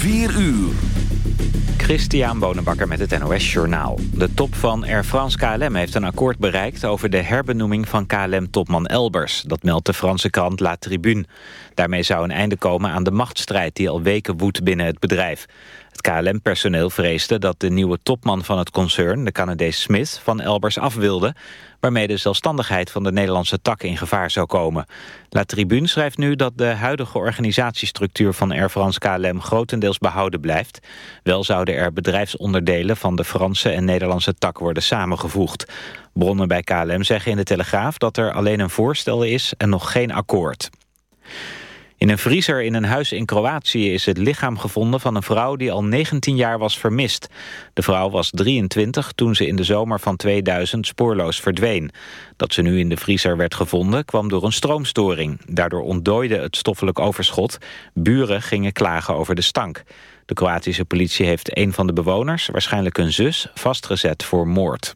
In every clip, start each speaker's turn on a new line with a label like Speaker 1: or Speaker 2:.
Speaker 1: 4 uur.
Speaker 2: Christian Bonenbakker met het NOS Journaal. De top van Air France KLM heeft een akkoord bereikt... over de herbenoeming van KLM-topman Elbers. Dat meldt de Franse krant La Tribune. Daarmee zou een einde komen aan de machtsstrijd... die al weken woedt binnen het bedrijf. KLM-personeel vreesde dat de nieuwe topman van het concern... de Canadees Smith, van Elbers af wilde... waarmee de zelfstandigheid van de Nederlandse tak in gevaar zou komen. La Tribune schrijft nu dat de huidige organisatiestructuur... van Air France KLM grotendeels behouden blijft. Wel zouden er bedrijfsonderdelen van de Franse en Nederlandse tak worden samengevoegd. Bronnen bij KLM zeggen in de Telegraaf dat er alleen een voorstel is... en nog geen akkoord. In een vriezer in een huis in Kroatië is het lichaam gevonden van een vrouw die al 19 jaar was vermist. De vrouw was 23 toen ze in de zomer van 2000 spoorloos verdween. Dat ze nu in de vriezer werd gevonden kwam door een stroomstoring. Daardoor ontdooide het stoffelijk overschot. Buren gingen klagen over de stank. De Kroatische politie heeft een van de bewoners, waarschijnlijk een zus, vastgezet voor moord.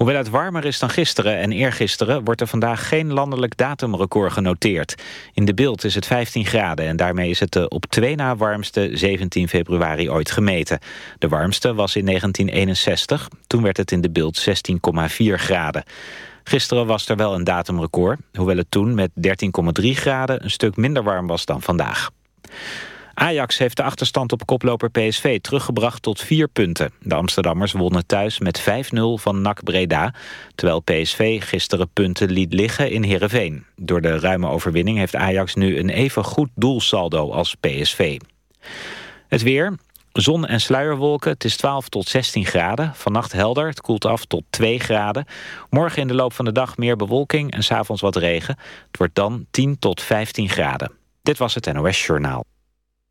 Speaker 2: Hoewel het warmer is dan gisteren en eergisteren... wordt er vandaag geen landelijk datumrecord genoteerd. In de beeld is het 15 graden en daarmee is het de op twee na warmste 17 februari ooit gemeten. De warmste was in 1961, toen werd het in de beeld 16,4 graden. Gisteren was er wel een datumrecord, hoewel het toen met 13,3 graden... een stuk minder warm was dan vandaag. Ajax heeft de achterstand op koploper PSV teruggebracht tot vier punten. De Amsterdammers wonnen thuis met 5-0 van NAC Breda... terwijl PSV gisteren punten liet liggen in Heerenveen. Door de ruime overwinning heeft Ajax nu een even goed doelsaldo als PSV. Het weer, Zon en sluierwolken, het is 12 tot 16 graden. Vannacht helder, het koelt af tot 2 graden. Morgen in de loop van de dag meer bewolking en s'avonds wat regen. Het wordt dan 10 tot 15 graden. Dit was het NOS Journaal.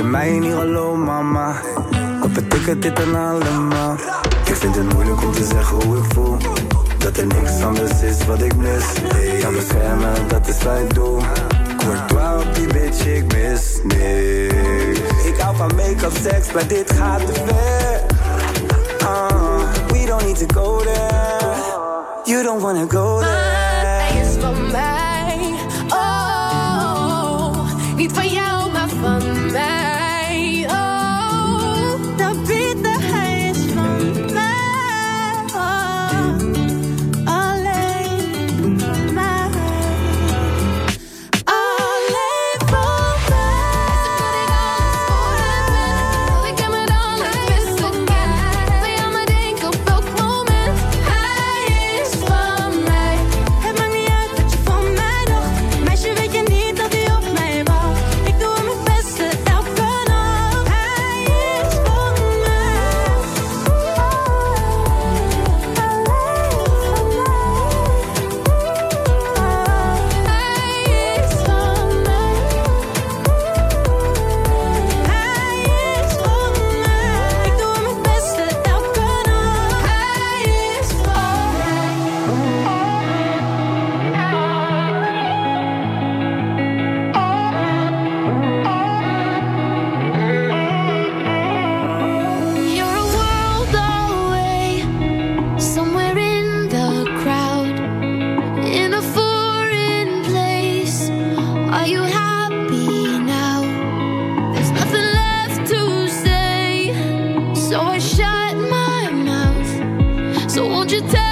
Speaker 3: je mij niet
Speaker 4: hallo mama. Wat betekent dit dan allemaal? Ik vind het moeilijk om te zeggen hoe ik voel. Dat er niks anders is wat ik mis. Hey, Aan beschermen, dat is wat ik doe Courtois op die bitch, ik mis niks. Ik hou van make-up, seks, maar dit gaat te ver. Uh, We don't need to go there. You don't wanna go there.
Speaker 3: you tell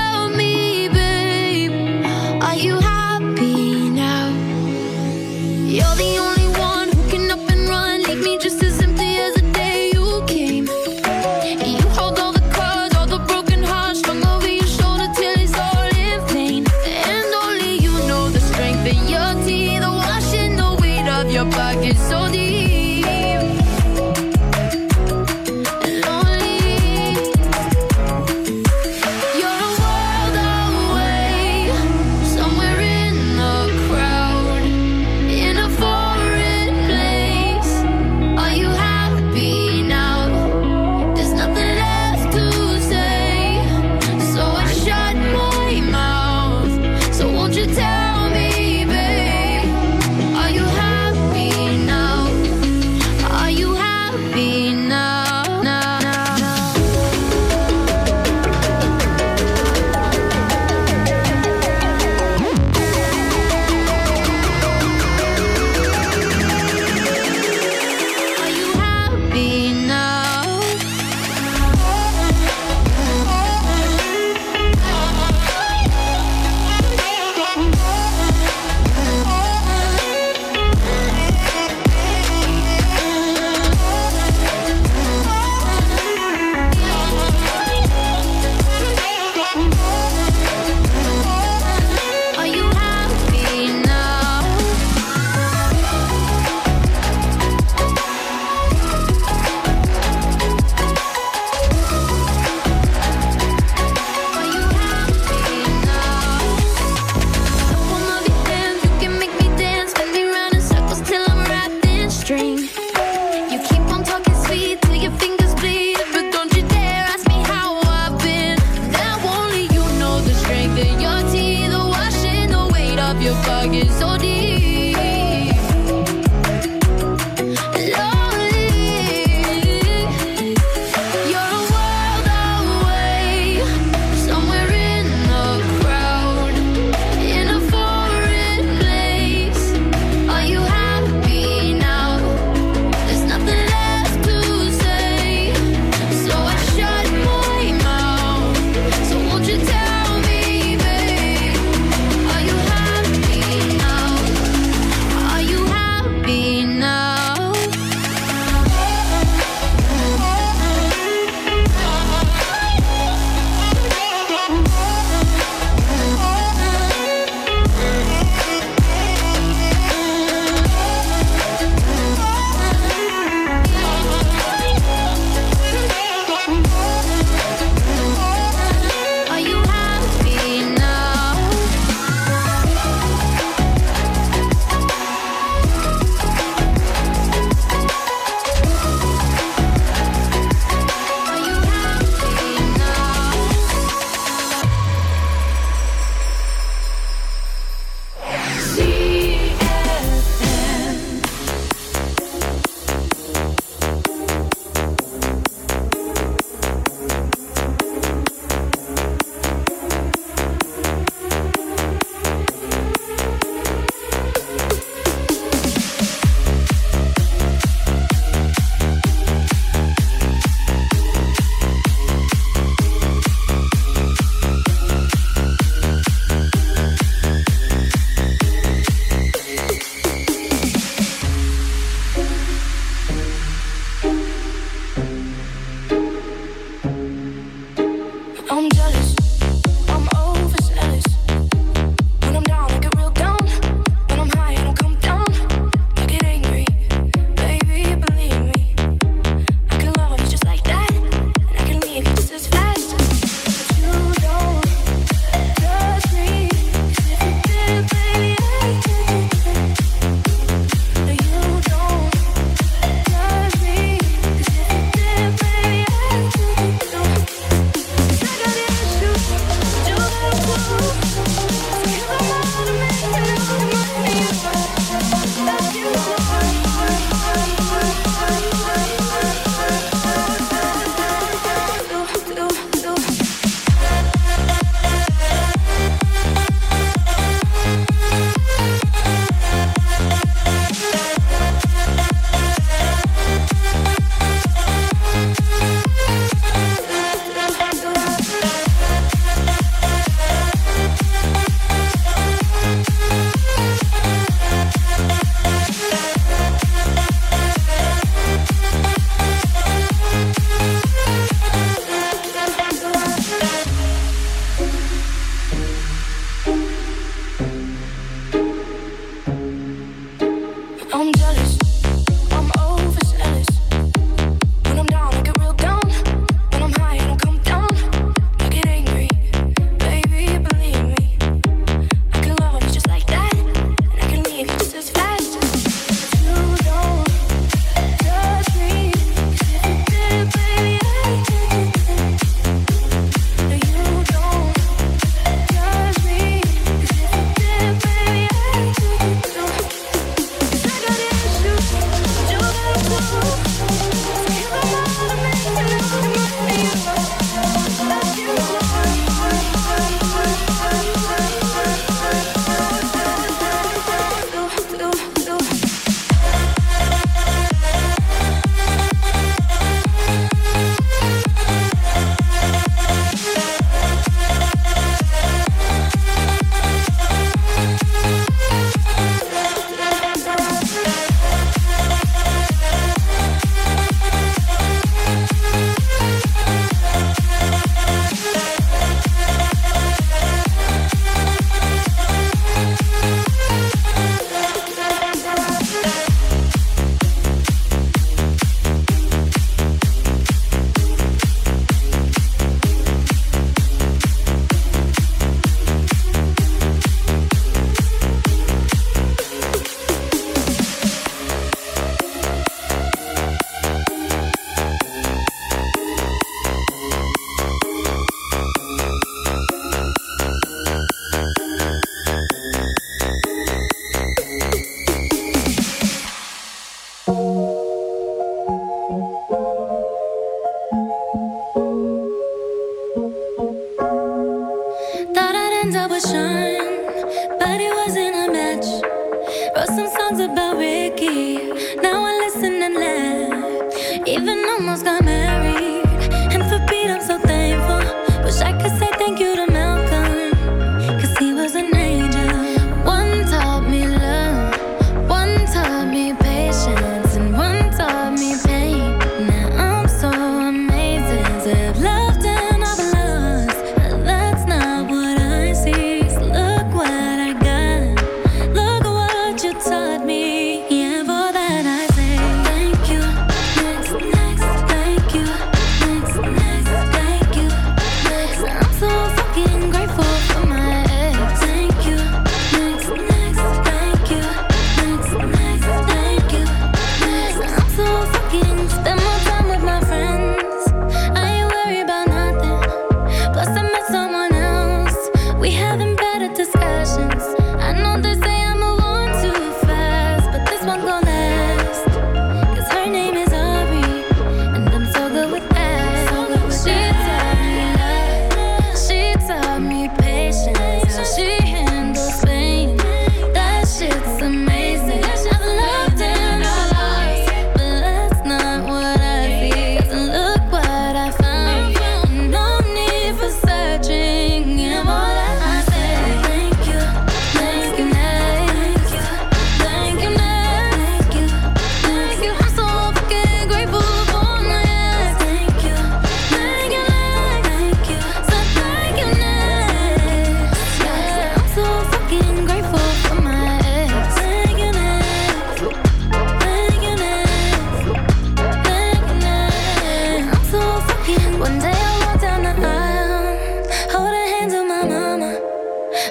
Speaker 5: Even almost got married. And for Pete, I'm so thankful. Wish I could.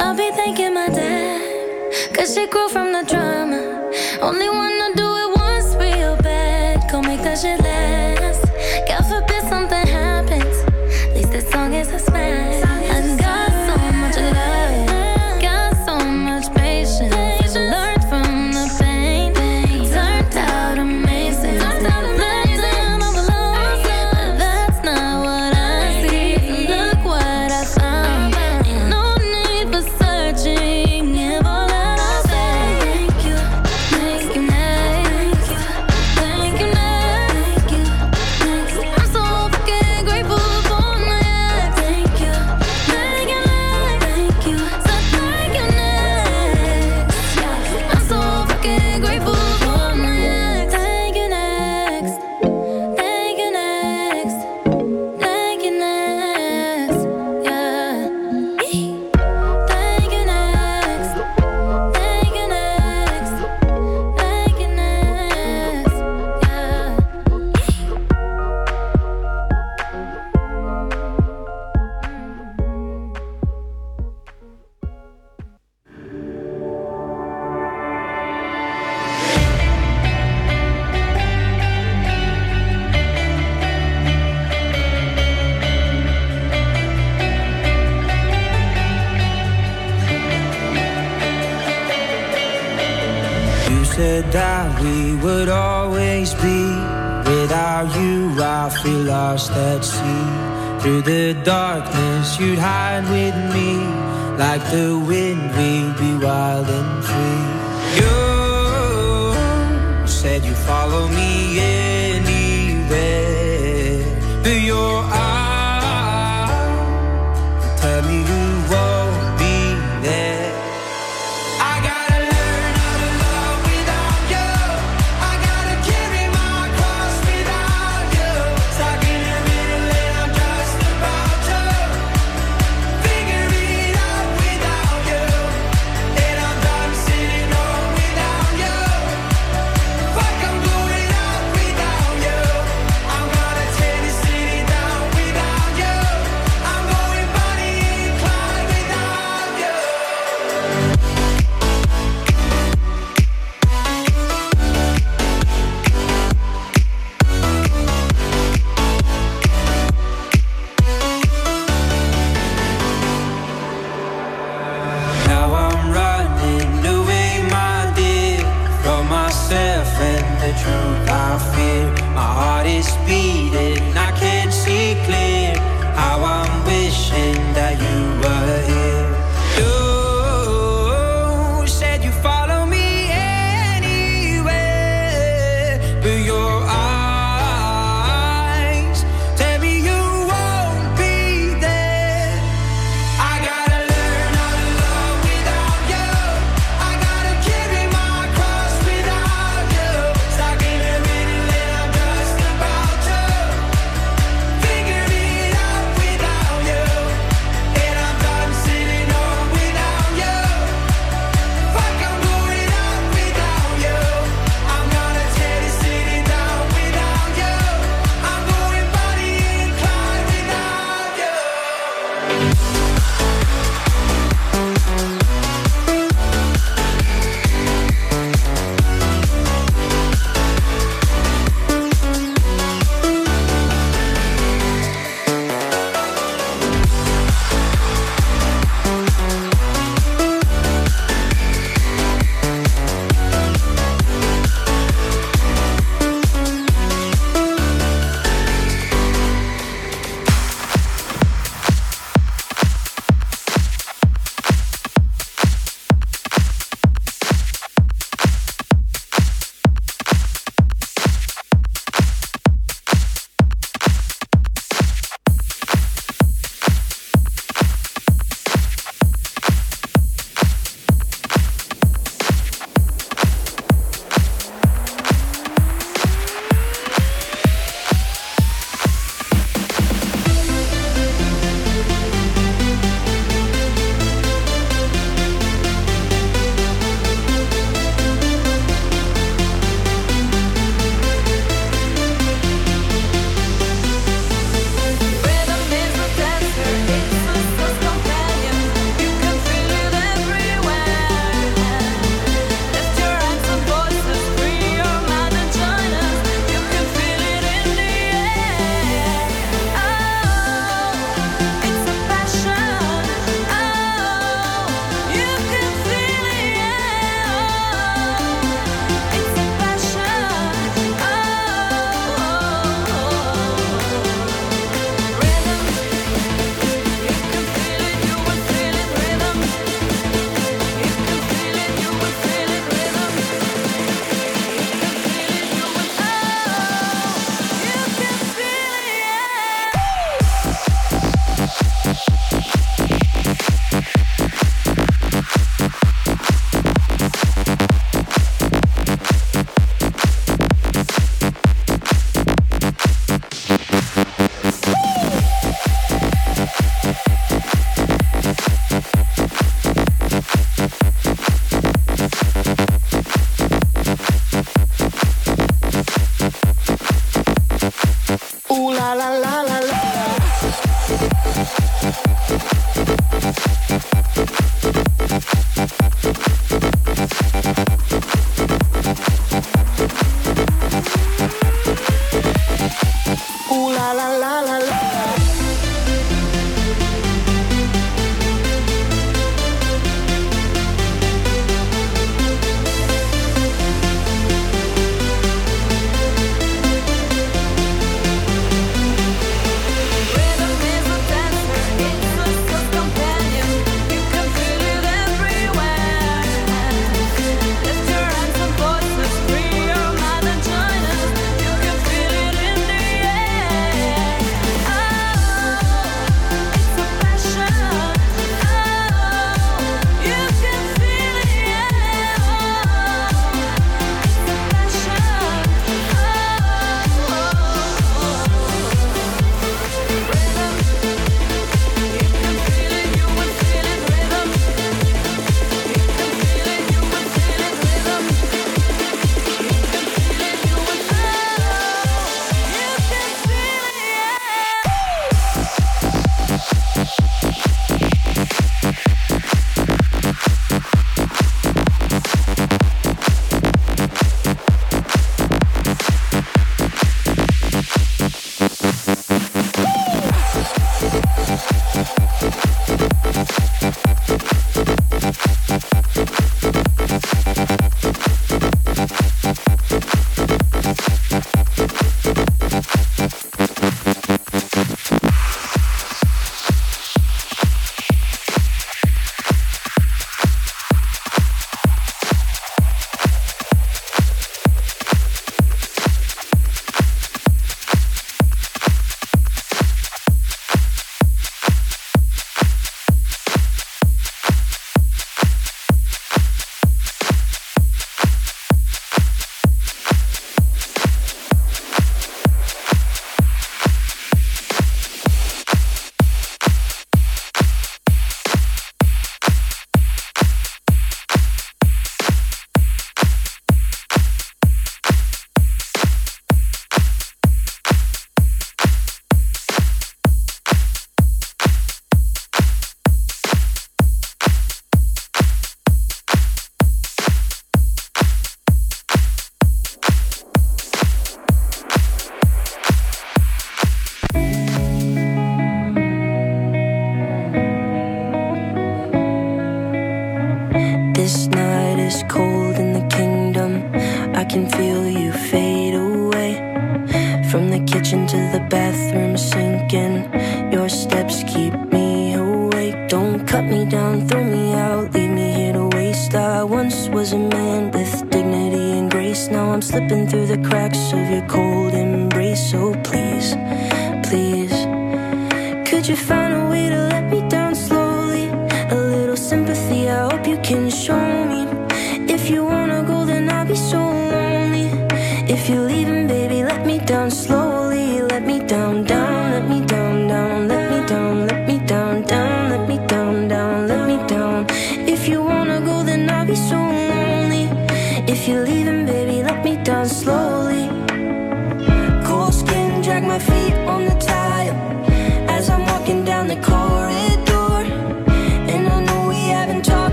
Speaker 5: I'll be thanking my dad, cause she grew from the drama. Only
Speaker 6: one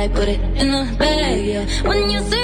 Speaker 7: like put it in the bag, yeah. When you
Speaker 8: say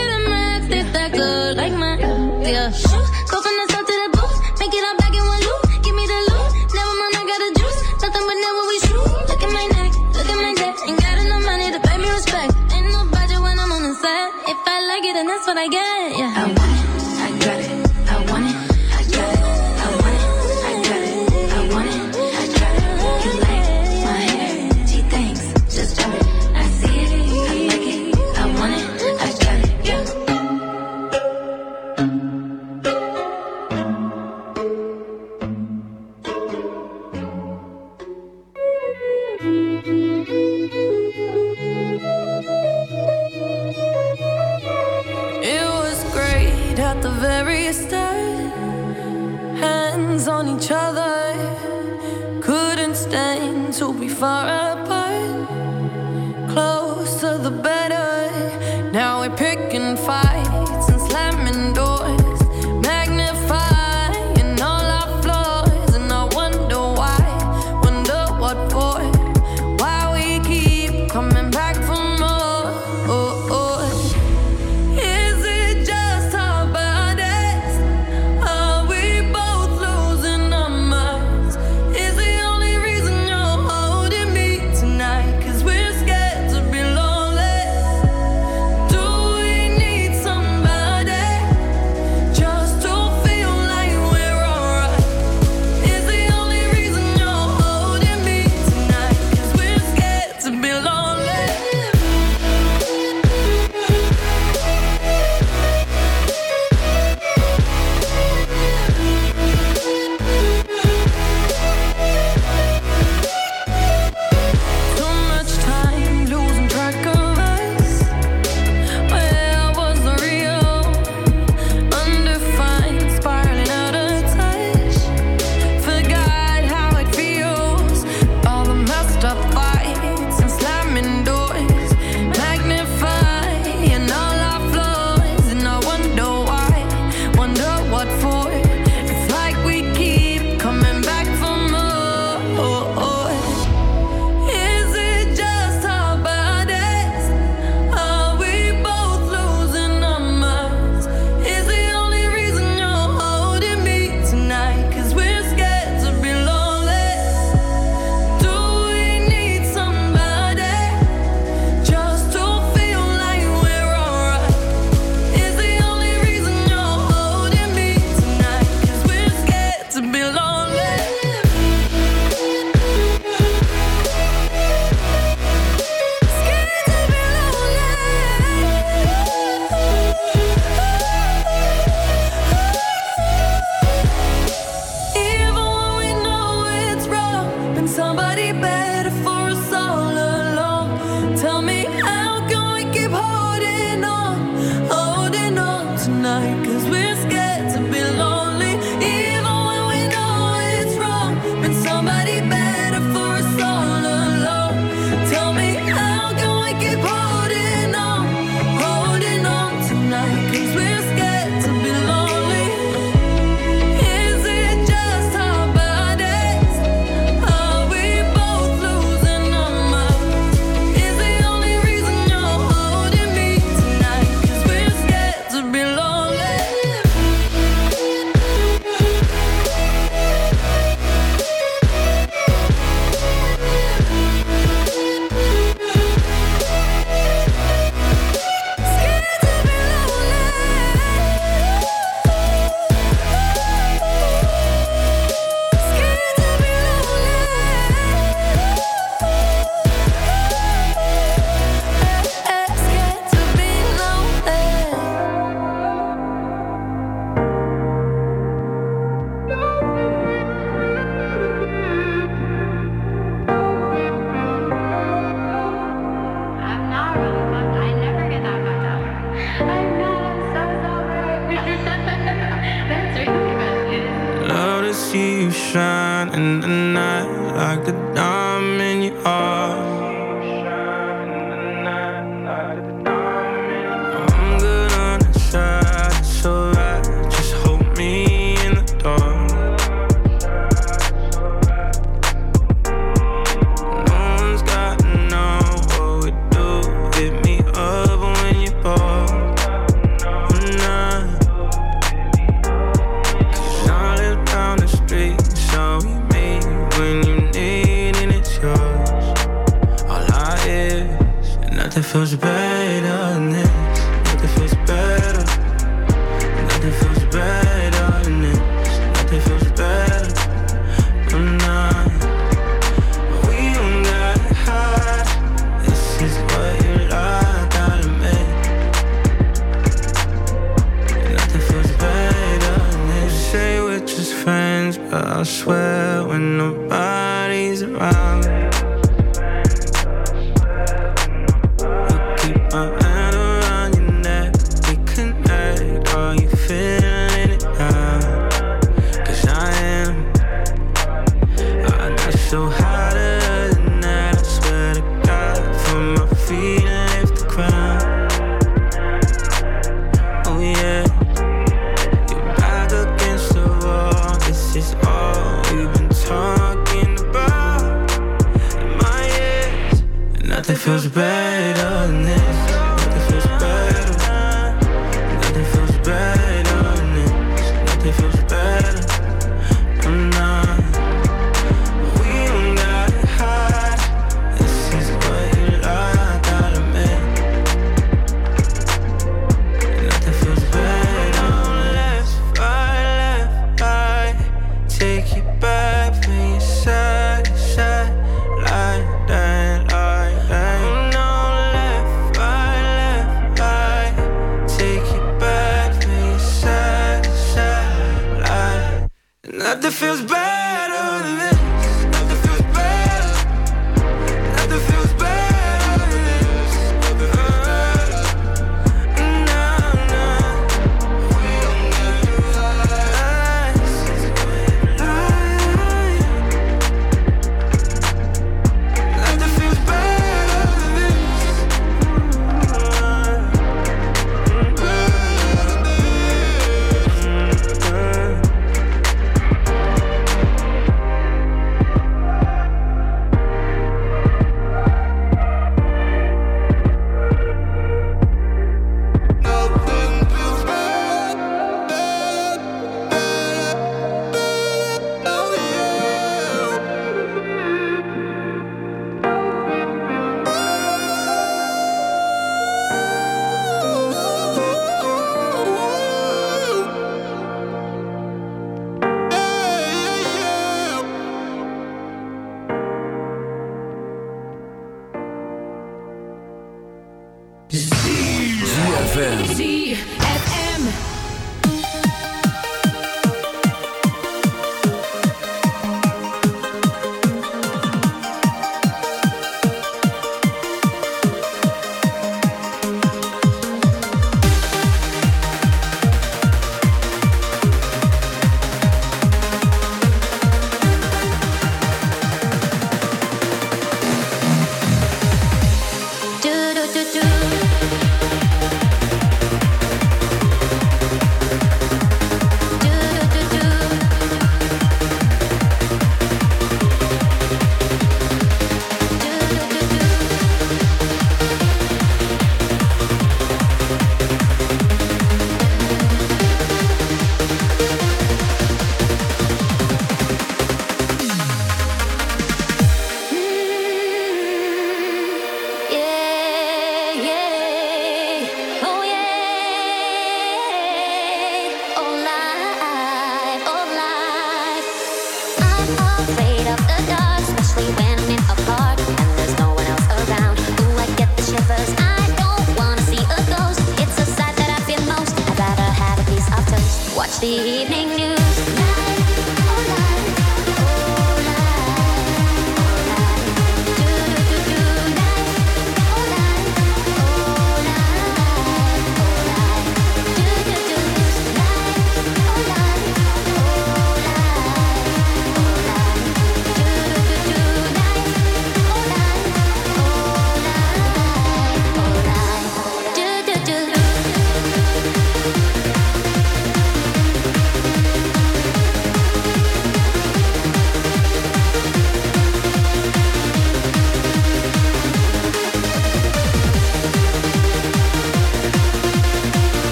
Speaker 8: somebody better.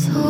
Speaker 5: So.